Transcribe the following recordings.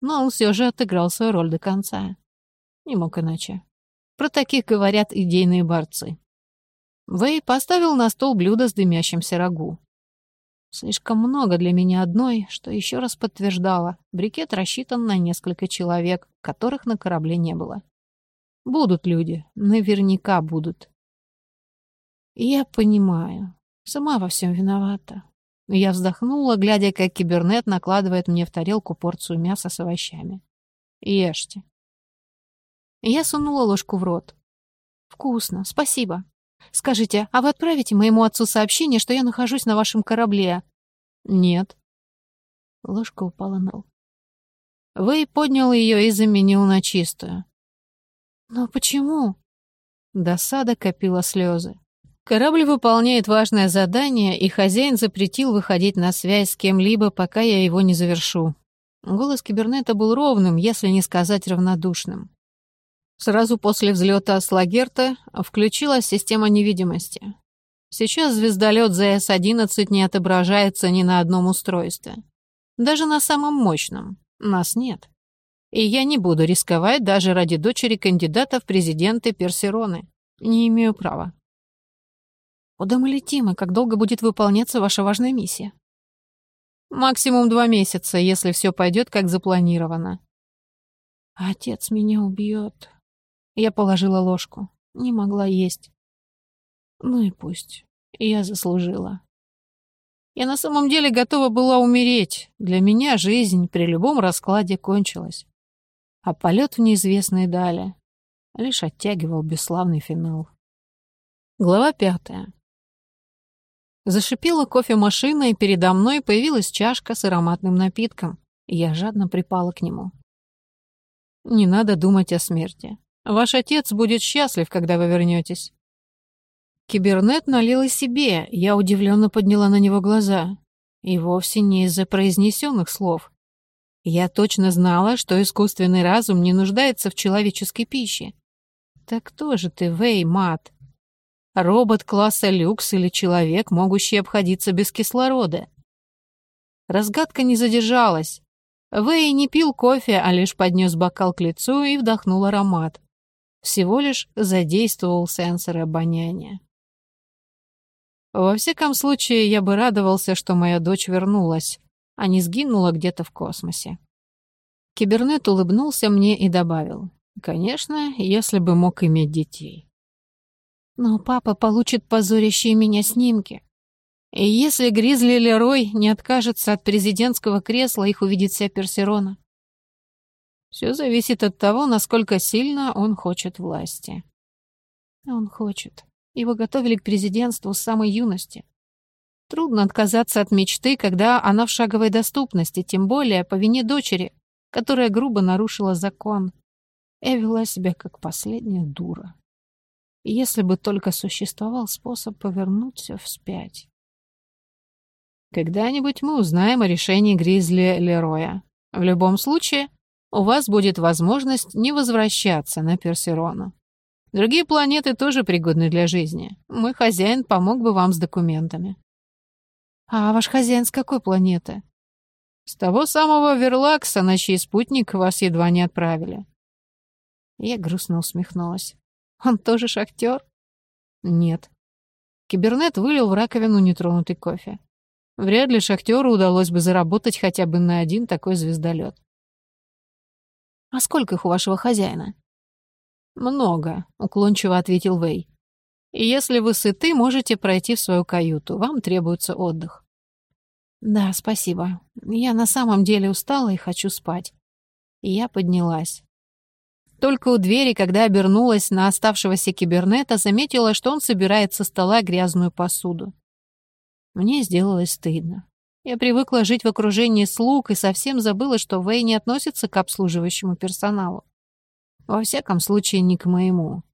но он все же отыграл свою роль до конца. Не мог иначе. Про таких говорят идейные борцы. Вэй поставил на стол блюдо с дымящимся рагу. Слишком много для меня одной, что еще раз подтверждало, брикет рассчитан на несколько человек, которых на корабле не было. Будут люди, наверняка будут. Я понимаю, сама во всем виновата. Я вздохнула, глядя, как кибернет накладывает мне в тарелку порцию мяса с овощами. Ешьте. Я сунула ложку в рот. Вкусно, спасибо. Скажите, а вы отправите моему отцу сообщение, что я нахожусь на вашем корабле? Нет. Ложка упала на пол. Вы поднял ее и заменил на чистую. Но почему? Досада копила слезы. Корабль выполняет важное задание, и хозяин запретил выходить на связь с кем-либо, пока я его не завершу. Голос кибернета был ровным, если не сказать равнодушным. Сразу после взлета с Лагерта включилась система невидимости. Сейчас звездолет ЗС-11 не отображается ни на одном устройстве. Даже на самом мощном. Нас нет. И я не буду рисковать даже ради дочери кандидата в президенты Персероны. Не имею права. Куда мы летим и как долго будет выполняться ваша важная миссия? Максимум два месяца, если все пойдет как запланировано. Отец меня убьет. Я положила ложку. Не могла есть. Ну и пусть. Я заслужила. Я на самом деле готова была умереть. Для меня жизнь при любом раскладе кончилась. А полет в неизвестные дали лишь оттягивал бесславный финал. Глава пятая. Зашипела кофемашина, и передо мной появилась чашка с ароматным напитком. Я жадно припала к нему. Не надо думать о смерти. Ваш отец будет счастлив, когда вы вернетесь. Кибернет налил и себе, я удивленно подняла на него глаза. И вовсе не из-за произнесенных слов. Я точно знала, что искусственный разум не нуждается в человеческой пище. Так кто же ты, Вэй, Мат? Робот класса люкс или человек, могущий обходиться без кислорода? Разгадка не задержалась. Вэй не пил кофе, а лишь поднес бокал к лицу и вдохнул аромат всего лишь задействовал сенсоры обоняния. Во всяком случае, я бы радовался, что моя дочь вернулась, а не сгинула где-то в космосе. Кибернет улыбнулся мне и добавил. Конечно, если бы мог иметь детей. Но папа получит позорящие меня снимки. И если Гризли Лерой не откажется от президентского кресла, их увидит вся Персерона. Все зависит от того, насколько сильно он хочет власти. Он хочет. Его готовили к президентству с самой юности. Трудно отказаться от мечты, когда она в шаговой доступности, тем более по вине дочери, которая грубо нарушила закон и вела себя как последняя дура. Если бы только существовал способ повернуть все вспять. Когда-нибудь мы узнаем о решении Гризли Лероя. В любом случае, у вас будет возможность не возвращаться на Персерону. Другие планеты тоже пригодны для жизни. Мой хозяин помог бы вам с документами. А ваш хозяин с какой планеты? С того самого Верлакса, на чей спутник вас едва не отправили. Я грустно усмехнулась. Он тоже шахтер? Нет. Кибернет вылил в раковину нетронутый кофе. Вряд ли шахтеру удалось бы заработать хотя бы на один такой звездолет. «А сколько их у вашего хозяина?» «Много», — уклончиво ответил Вэй. «И если вы сыты, можете пройти в свою каюту. Вам требуется отдых». «Да, спасибо. Я на самом деле устала и хочу спать». И я поднялась. Только у двери, когда обернулась на оставшегося кибернета, заметила, что он собирает со стола грязную посуду. Мне сделалось стыдно. Я привыкла жить в окружении слуг и совсем забыла, что Вэй не относится к обслуживающему персоналу. Во всяком случае, не к моему.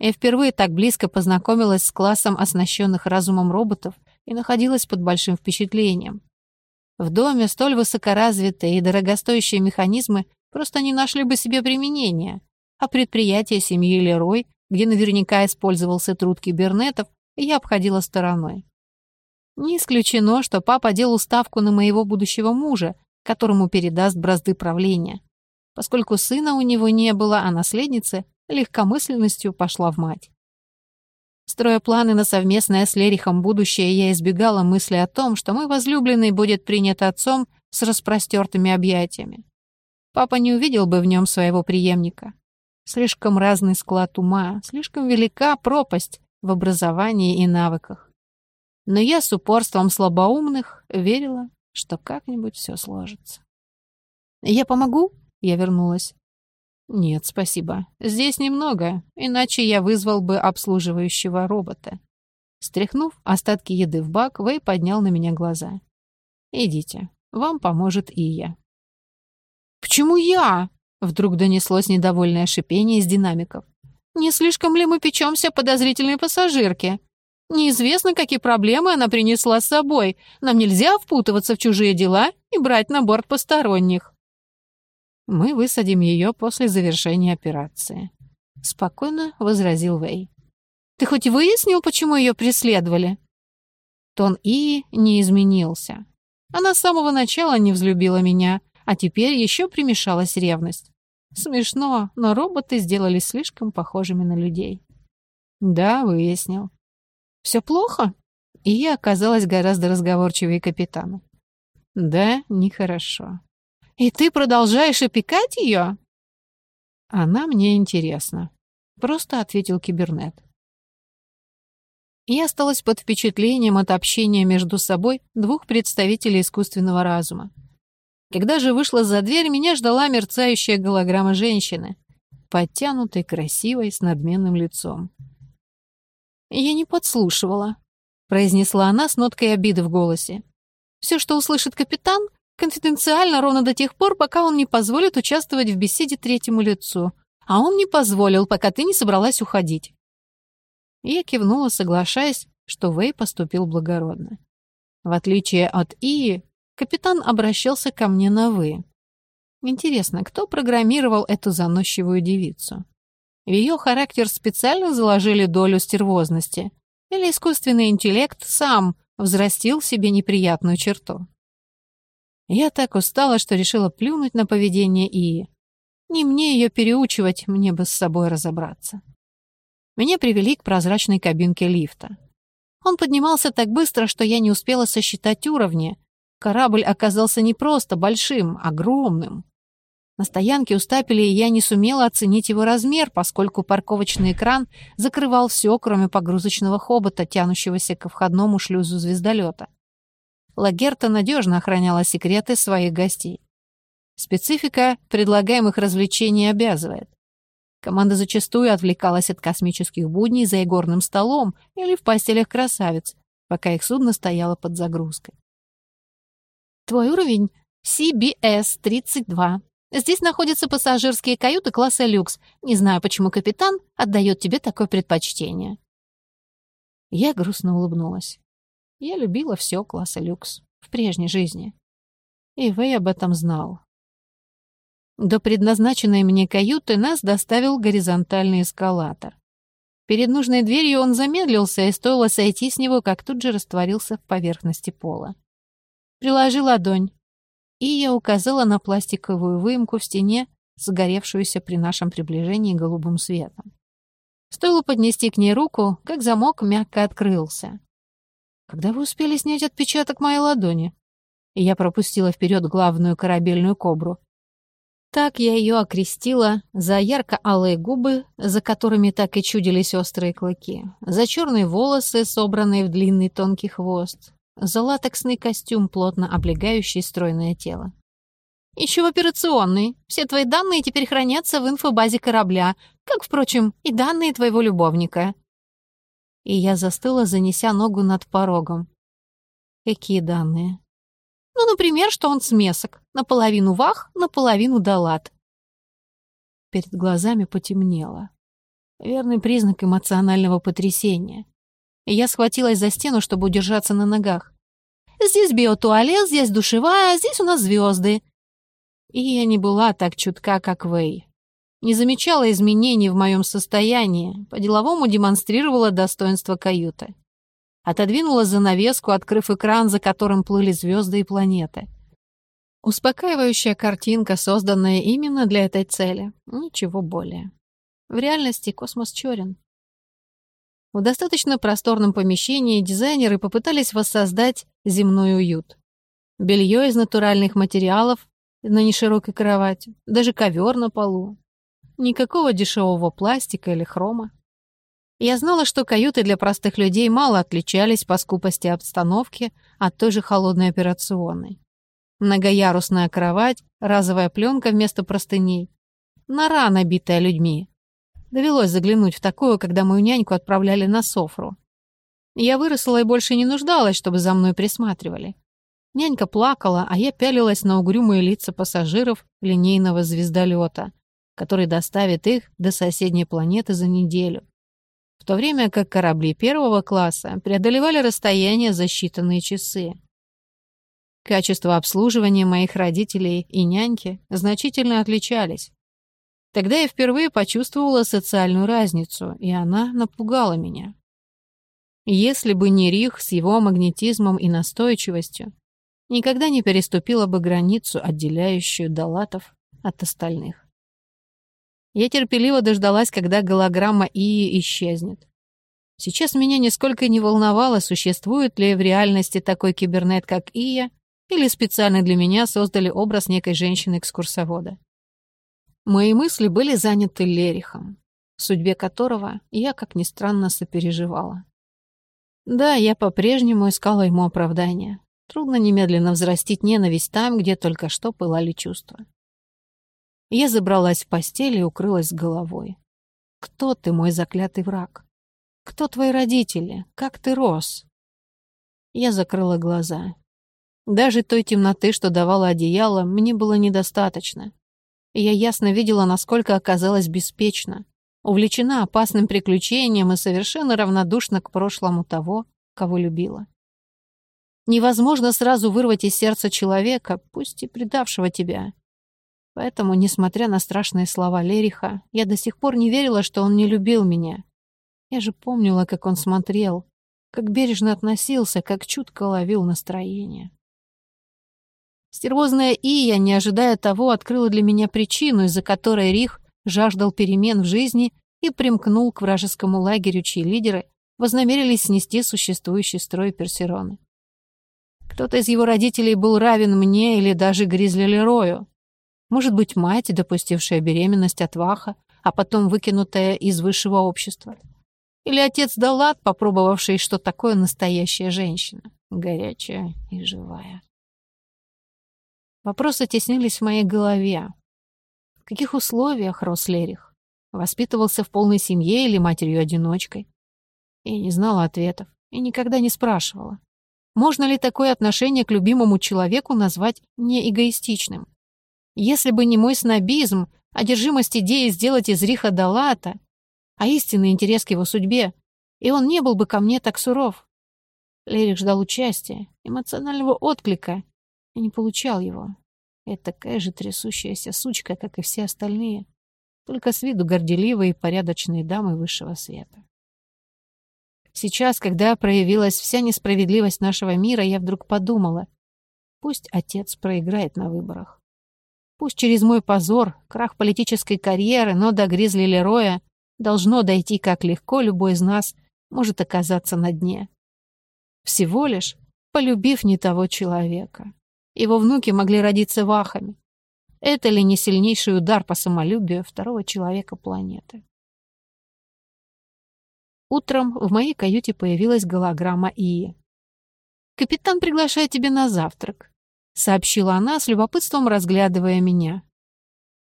Я впервые так близко познакомилась с классом оснащенных разумом роботов и находилась под большим впечатлением. В доме столь высокоразвитые и дорогостоящие механизмы просто не нашли бы себе применения, а предприятие семьи Лерой, где наверняка использовался труд кибернетов, я обходила стороной. Не исключено, что папа делал ставку на моего будущего мужа, которому передаст бразды правления. Поскольку сына у него не было, а наследница легкомысленностью пошла в мать. Строя планы на совместное с Лерихом будущее, я избегала мысли о том, что мой возлюбленный будет принят отцом с распростертыми объятиями. Папа не увидел бы в нем своего преемника. Слишком разный склад ума, слишком велика пропасть в образовании и навыках. Но я с упорством слабоумных верила, что как-нибудь все сложится. «Я помогу?» — я вернулась. «Нет, спасибо. Здесь немного, иначе я вызвал бы обслуживающего робота». Стряхнув остатки еды в бак, Вэй поднял на меня глаза. «Идите, вам поможет и я». «Почему я?» — вдруг донеслось недовольное шипение из динамиков. «Не слишком ли мы печемся подозрительной пассажирке? Неизвестно, какие проблемы она принесла с собой. Нам нельзя впутываться в чужие дела и брать на борт посторонних». Мы высадим ее после завершения операции. Спокойно возразил Вэй. Ты хоть выяснил, почему ее преследовали? Тон И не изменился. Она с самого начала не взлюбила меня, а теперь еще примешалась ревность. Смешно, но роботы сделались слишком похожими на людей. Да, выяснил. Все плохо? И я оказалась гораздо разговорчивее капитана. Да, нехорошо. «И ты продолжаешь опекать ее?» «Она мне интересна», — просто ответил кибернет. Я осталась под впечатлением от общения между собой двух представителей искусственного разума. Когда же вышла за дверь, меня ждала мерцающая голограмма женщины, подтянутой, красивой, с надменным лицом. «Я не подслушивала», — произнесла она с ноткой обиды в голосе. «Все, что услышит капитан, Конфиденциально ровно до тех пор, пока он не позволит участвовать в беседе третьему лицу. А он не позволил, пока ты не собралась уходить. Я кивнула, соглашаясь, что Вэй поступил благородно. В отличие от Ии, капитан обращался ко мне на «вы». Интересно, кто программировал эту заносчивую девицу? В ее характер специально заложили долю стервозности? Или искусственный интеллект сам взрастил себе неприятную черту? Я так устала, что решила плюнуть на поведение Ии. Не мне ее переучивать, мне бы с собой разобраться. Меня привели к прозрачной кабинке лифта. Он поднимался так быстро, что я не успела сосчитать уровни. Корабль оказался не просто большим, огромным. На стоянке у стапеля я не сумела оценить его размер, поскольку парковочный экран закрывал все, кроме погрузочного хобота, тянущегося ко входному шлюзу звездолета. Лагерта надежно охраняла секреты своих гостей. Специфика предлагаемых развлечений обязывает. Команда зачастую отвлекалась от космических будней за игорным столом или в постелях красавиц, пока их судно стояло под загрузкой. Твой уровень CBS-32. Здесь находятся пассажирские каюты класса люкс. Не знаю, почему капитан отдает тебе такое предпочтение. Я грустно улыбнулась. Я любила все класса люкс в прежней жизни. И Вэй об этом знал. До предназначенной мне каюты нас доставил горизонтальный эскалатор. Перед нужной дверью он замедлился, и стоило сойти с него, как тут же растворился в поверхности пола. Приложи ладонь, и я указала на пластиковую выемку в стене, загоревшуюся при нашем приближении голубым светом. Стоило поднести к ней руку, как замок мягко открылся. Когда вы успели снять отпечаток моей ладони? И я пропустила вперед главную корабельную кобру. Так я ее окрестила за ярко-алые губы, за которыми так и чудились острые клыки, за черные волосы, собранные в длинный тонкий хвост, за латексный костюм, плотно облегающий стройное тело. Еще в операционной. Все твои данные теперь хранятся в инфобазе корабля, как, впрочем, и данные твоего любовника и я застыла, занеся ногу над порогом. Какие данные? Ну, например, что он смесок. Наполовину вах, наполовину далат. Перед глазами потемнело. Верный признак эмоционального потрясения. Я схватилась за стену, чтобы удержаться на ногах. Здесь биотуалет, здесь душевая, здесь у нас звезды. И я не была так чутка, как Вэй. Не замечала изменений в моем состоянии, по-деловому демонстрировала достоинство каюты. Отодвинула занавеску, открыв экран, за которым плыли звезды и планеты. Успокаивающая картинка, созданная именно для этой цели. Ничего более. В реальности космос черен. В достаточно просторном помещении дизайнеры попытались воссоздать земной уют. Белье из натуральных материалов на неширокой кровати, даже ковер на полу. Никакого дешевого пластика или хрома. Я знала, что каюты для простых людей мало отличались по скупости обстановки от той же холодной операционной. Многоярусная кровать, разовая пленка вместо простыней. Нора, набитая людьми. Довелось заглянуть в такую, когда мою няньку отправляли на софру. Я выросла и больше не нуждалась, чтобы за мной присматривали. Нянька плакала, а я пялилась на угрюмые лица пассажиров линейного звездолета, который доставит их до соседней планеты за неделю. В то время как корабли первого класса преодолевали расстояние за считанные часы. Качество обслуживания моих родителей и няньки значительно отличались. Тогда я впервые почувствовала социальную разницу, и она напугала меня. Если бы не Рих с его магнетизмом и настойчивостью, никогда не переступила бы границу, отделяющую Далатов от остальных. Я терпеливо дождалась, когда голограмма Ии исчезнет. Сейчас меня нисколько не волновало, существует ли в реальности такой кибернет, как Ия, или специально для меня создали образ некой женщины-экскурсовода. Мои мысли были заняты Лерихом, судьбе которого я, как ни странно, сопереживала. Да, я по-прежнему искала ему оправдания. Трудно немедленно взрастить ненависть там, где только что пылали чувства. Я забралась в постель и укрылась головой. Кто ты, мой заклятый враг? Кто твои родители? Как ты рос? Я закрыла глаза. Даже той темноты, что давало одеяло, мне было недостаточно я ясно видела, насколько оказалась беспечна, увлечена опасным приключением и совершенно равнодушна к прошлому того, кого любила. Невозможно сразу вырвать из сердца человека, пусть и предавшего тебя. Поэтому, несмотря на страшные слова Лериха, я до сих пор не верила, что он не любил меня. Я же помнила, как он смотрел, как бережно относился, как чутко ловил настроение. Стервозная Ия, не ожидая того, открыла для меня причину, из-за которой Рих жаждал перемен в жизни и примкнул к вражескому лагерю, чьи лидеры вознамерились снести существующий строй Персероны. Кто-то из его родителей был равен мне или даже Гризли Лерою. Может быть, мать, допустившая беременность от Ваха, а потом выкинутая из высшего общества. Или отец Далат, попробовавший, что такое настоящая женщина, горячая и живая. Вопросы теснились в моей голове. В каких условиях рос Лерих? Воспитывался в полной семье или матерью-одиночкой? Я не знала ответов и никогда не спрашивала. Можно ли такое отношение к любимому человеку назвать неэгоистичным? Если бы не мой снобизм, одержимость идеей сделать из Риха Далата, а истинный интерес к его судьбе, и он не был бы ко мне так суров. Лерих ждал участия, эмоционального отклика, и не получал его. Это такая же трясущаяся сучка, как и все остальные, только с виду горделивые и порядочные дамы высшего света. Сейчас, когда проявилась вся несправедливость нашего мира, я вдруг подумала, пусть отец проиграет на выборах. Пусть через мой позор, крах политической карьеры, но до Гризли Лероя должно дойти, как легко любой из нас может оказаться на дне. Всего лишь полюбив не того человека. Его внуки могли родиться вахами. Это ли не сильнейший удар по самолюбию второго человека планеты? Утром в моей каюте появилась голограмма Ии. «Капитан приглашает тебя на завтрак», — сообщила она с любопытством, разглядывая меня.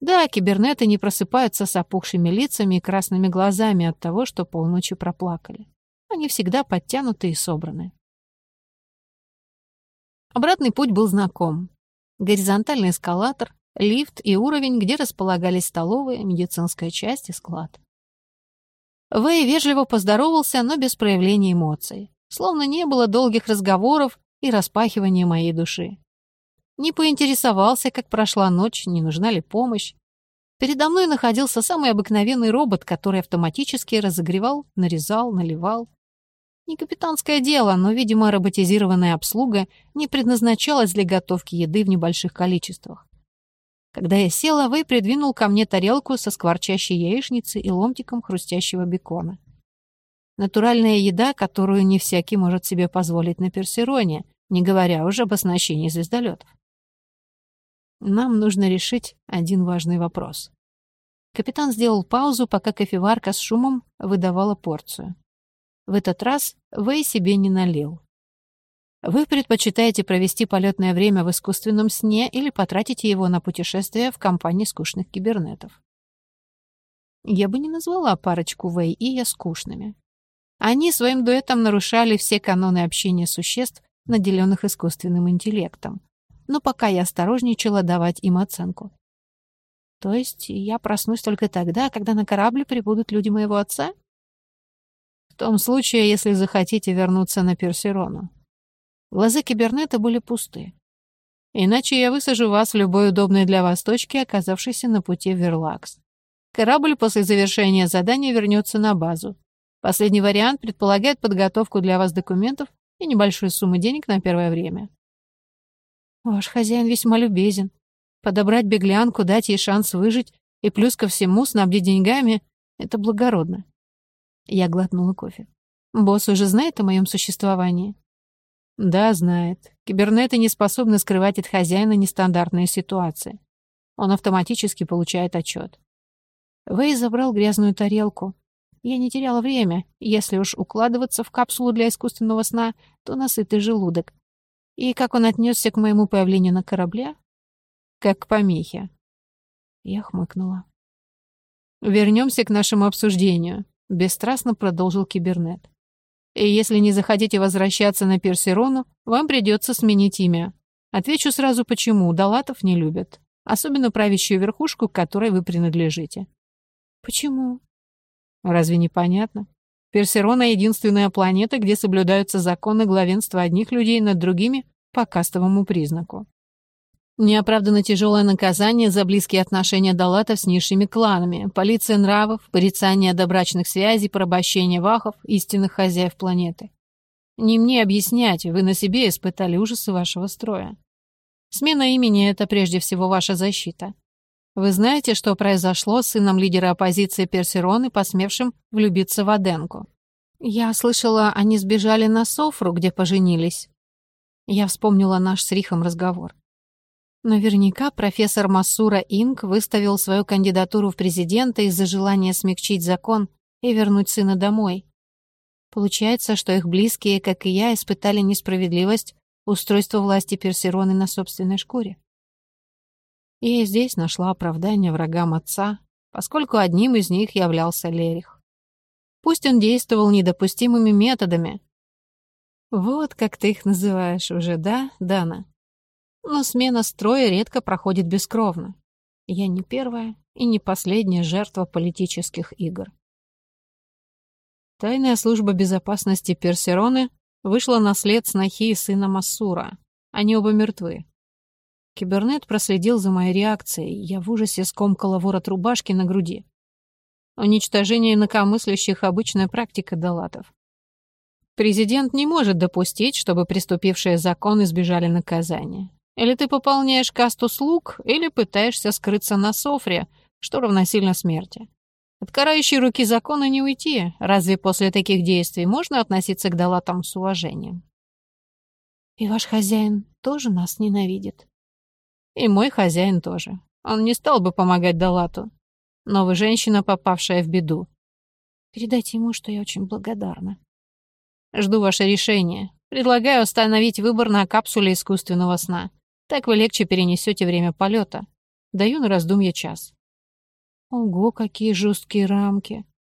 Да, кибернеты не просыпаются с опухшими лицами и красными глазами от того, что полночи проплакали. Они всегда подтянуты и собраны. Обратный путь был знаком. Горизонтальный эскалатор, лифт и уровень, где располагались столовые, медицинская часть и склад. Вэй вежливо поздоровался, но без проявления эмоций. Словно не было долгих разговоров и распахивания моей души. Не поинтересовался, как прошла ночь, не нужна ли помощь. Передо мной находился самый обыкновенный робот, который автоматически разогревал, нарезал, наливал. Не капитанское дело, но, видимо, роботизированная обслуга не предназначалась для готовки еды в небольших количествах. Когда я села, Вэй придвинул ко мне тарелку со скворчащей яичницей и ломтиком хрустящего бекона. Натуральная еда, которую не всякий может себе позволить на Персероне, не говоря уже об оснащении звездолетов. Нам нужно решить один важный вопрос. Капитан сделал паузу, пока кофеварка с шумом выдавала порцию. В этот раз Вэй себе не налил. Вы предпочитаете провести полетное время в искусственном сне или потратите его на путешествие в компании скучных кибернетов? Я бы не назвала парочку Вэй и я скучными. Они своим дуэтом нарушали все каноны общения существ, наделенных искусственным интеллектом. Но пока я осторожничала давать им оценку. То есть я проснусь только тогда, когда на корабле прибудут люди моего отца? Том случае, если захотите вернуться на Персерону. Глаза кибернета были пусты. Иначе я высажу вас в любой удобной для вас точке, оказавшейся на пути в Верлакс. Корабль после завершения задания вернется на базу. Последний вариант предполагает подготовку для вас документов и небольшую сумму денег на первое время. Ваш хозяин весьма любезен. Подобрать беглянку, дать ей шанс выжить и плюс ко всему снабдить деньгами — это благородно. Я глотнула кофе. Босс уже знает о моем существовании? Да, знает. Кибернеты не способны скрывать от хозяина нестандартные ситуации. Он автоматически получает отчет. Вэй забрал грязную тарелку. Я не теряла время. Если уж укладываться в капсулу для искусственного сна, то насытый желудок. И как он отнесся к моему появлению на корабле? Как к помехе. Я хмыкнула. Вернемся к нашему обсуждению, бесстрастно продолжил кибернет. И если не захотите возвращаться на Персерону, вам придется сменить имя. Отвечу сразу почему. Далатов не любят. Особенно правящую верхушку, к которой вы принадлежите. Почему? Разве не понятно? Персерона — единственная планета, где соблюдаются законы главенства одних людей над другими по кастовому признаку. Неоправданно тяжелое наказание за близкие отношения Далатов с низшими кланами, полиция нравов, порицание добрачных связей, порабощение вахов, истинных хозяев планеты. Не мне объяснять, вы на себе испытали ужасы вашего строя. Смена имени — это прежде всего ваша защита. Вы знаете, что произошло с сыном лидера оппозиции Персероны, посмевшим влюбиться в Аденку? Я слышала, они сбежали на Софру, где поженились. Я вспомнила наш с Рихом разговор. Наверняка профессор Масура Инг выставил свою кандидатуру в президенты из-за желания смягчить закон и вернуть сына домой. Получается, что их близкие, как и я, испытали несправедливость устройства власти Персероны на собственной шкуре. И здесь нашла оправдание врагам отца, поскольку одним из них являлся Лерих. Пусть он действовал недопустимыми методами. Вот как ты их называешь уже, да, Дана? Но смена строя редко проходит бескровно. Я не первая и не последняя жертва политических игр. Тайная служба безопасности Персероны вышла на след снохи и сына Массура. Они оба мертвы. Кибернет проследил за моей реакцией. Я в ужасе скомкала ворот рубашки на груди. Уничтожение инакомыслящих — обычная практика далатов. Президент не может допустить, чтобы приступившие закон избежали наказания. Или ты пополняешь касту слуг, или пытаешься скрыться на софре, что равносильно смерти. От карающей руки закона не уйти. Разве после таких действий можно относиться к далатам с уважением? И ваш хозяин тоже нас ненавидит. И мой хозяин тоже. Он не стал бы помогать Далату. Но вы женщина, попавшая в беду. Передайте ему, что я очень благодарна. Жду ваше решение. Предлагаю установить выбор на капсуле искусственного сна. Так вы легче перенесете время полета. Даю на раздумье час. Ого, какие жесткие рамки.